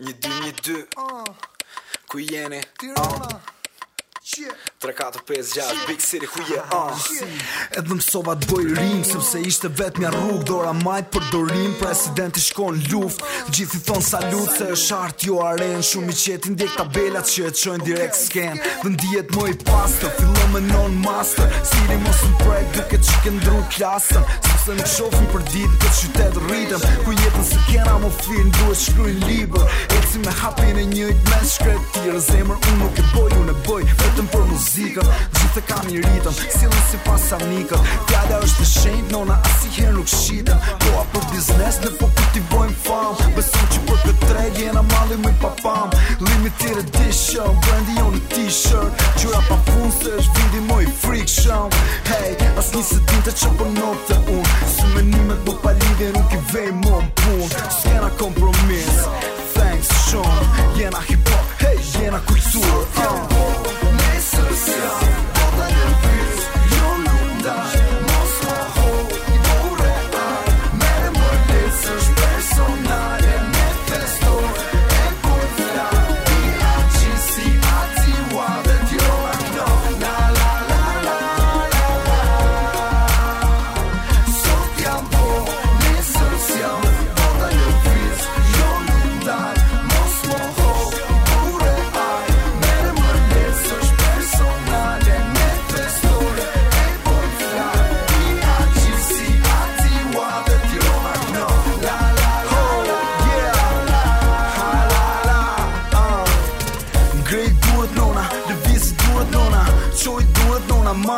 Një dy, një dy oh. Ku jeni? Tirana 3456 Big City ku je ah uh. Edhe më sova bëj rim Sëpse ishte vetë mja rrug Dora majt për dorim Presidenti shkon luft Gjithi thon salut Se e shart jo aren Shumë i qetin djek tabelat Që e të direkt s'ken Dhe në më i pasta Fillon me non master Siri mos në prek Duke që këndru klasën Sëpse në shofin për ditë Këtë qytet rritëm Ku jetën së kena më flin Duhet shkrujnë liber Eci me hapin e njëjt Me shkret tjë Rëzemër unë nuk e boj Unë e boj Vet vetëm për muzikën Gjithë të kam i rritëm, cilën si pas nikën Fjada është të shenjë, nona asi herë nuk shqitëm Po a për biznes, në po për t'i bojmë famë Besëm që për këtë treg, jena mali më i papam Limitir edition, brandi jo në t-shirt Gjura pa fun, se është vindi më i frikë shumë Hey, as një se tinte që për notë të unë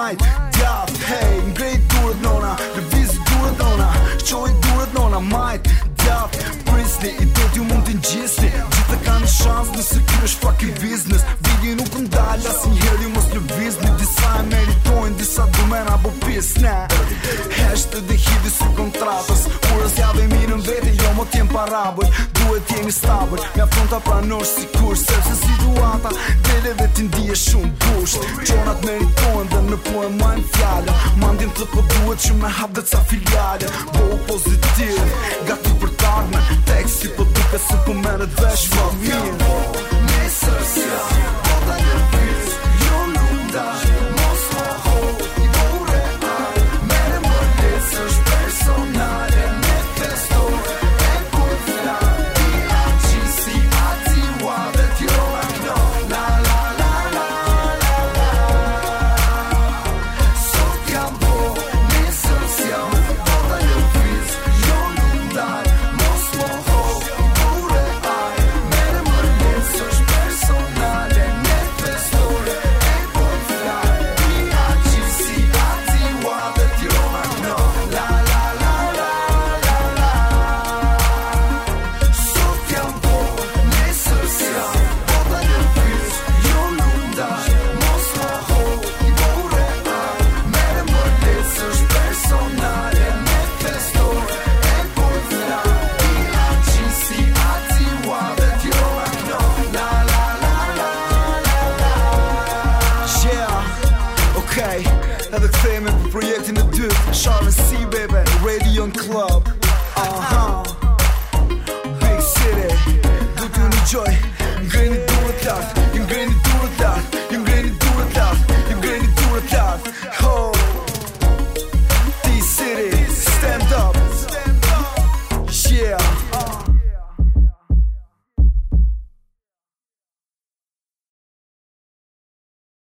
majt Djaf, hej, ngrejt durët nona Në vizë durët nona Qoj durët nona majt Djaf, prisni, i do t'ju mund t'in gjisni Gjithë të në shans nëse kërë është fucking business Vidi nuk në dalja, si njerë ju mos në vizni Disa e meritojnë, disa du me nga bo pisne Hesht të dhe hidi si kontratës Kurës ja dhe mirën vete, jo më t'jem parabër Duhet t'jemi stabër, nga fronta pranosh si kurës Se me shumë gusht Qonat me në tonë dhe në po majnë fjallë Ma të po duhet që me hap dhe ca filjallë Bo u pozitiv, gati për tarme Tek si po duke si po mene dhe shumë Nuk jam po, nesër si entertainment projecting the dude Charlie C, Baby, Radio Club